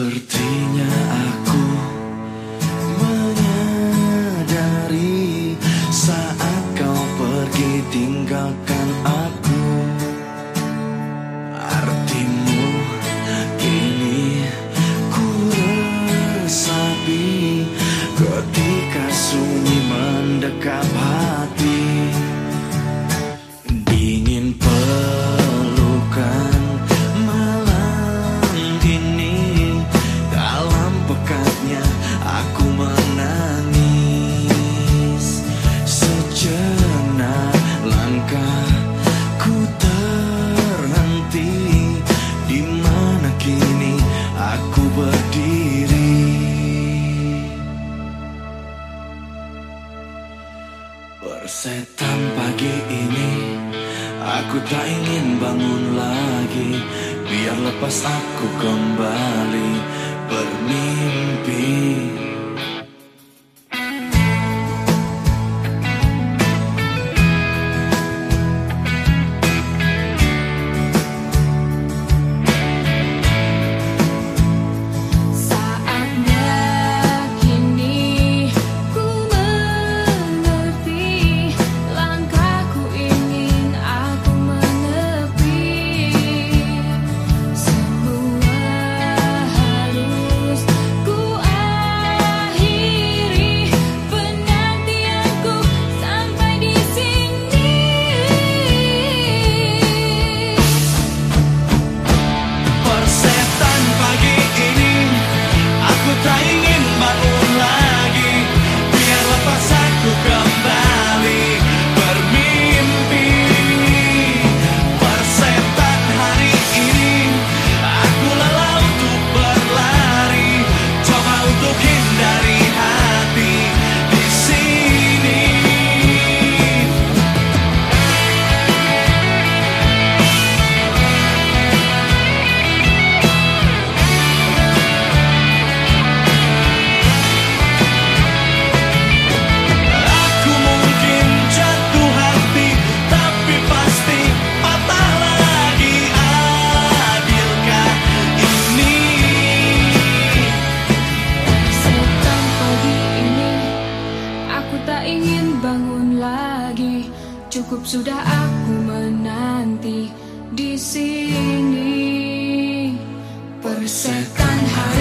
Sepertinya aku menyadari saat kau pergi tinggalkan aku. Artimu kini ku resapi ketika sunyi mendekap hati. kini aku berdiri. Bersetan pagi ini Aku tak ingin bangun lagi. Biar lepas aku kembali bermimpi. tak ingin bangun lagi. Cukup sudah aku menanti di sini. Persekan hari